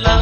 sola.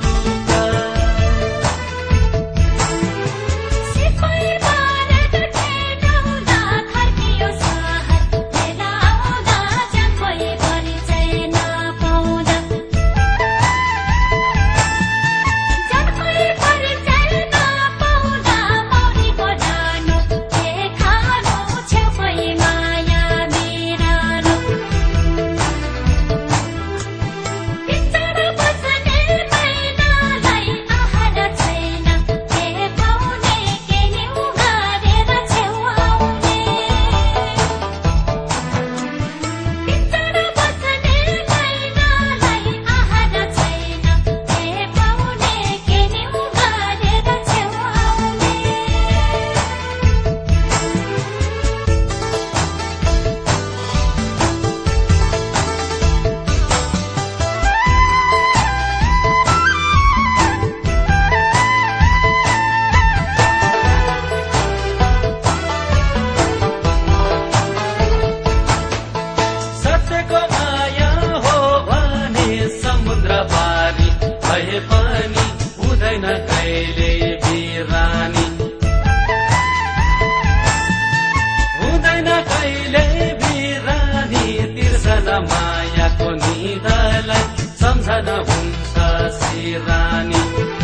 सिहानि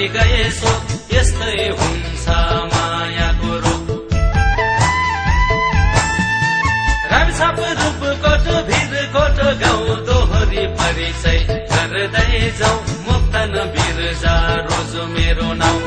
फेरि गए यस्तै हुन्छ मायाको रूप। रामसाप रूप कोट भिर कोट गाउँ दोहोरी परिचय गर्दै जाउँ। मुक्तन बिर्जा रोज मेरो नाउँ।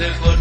the good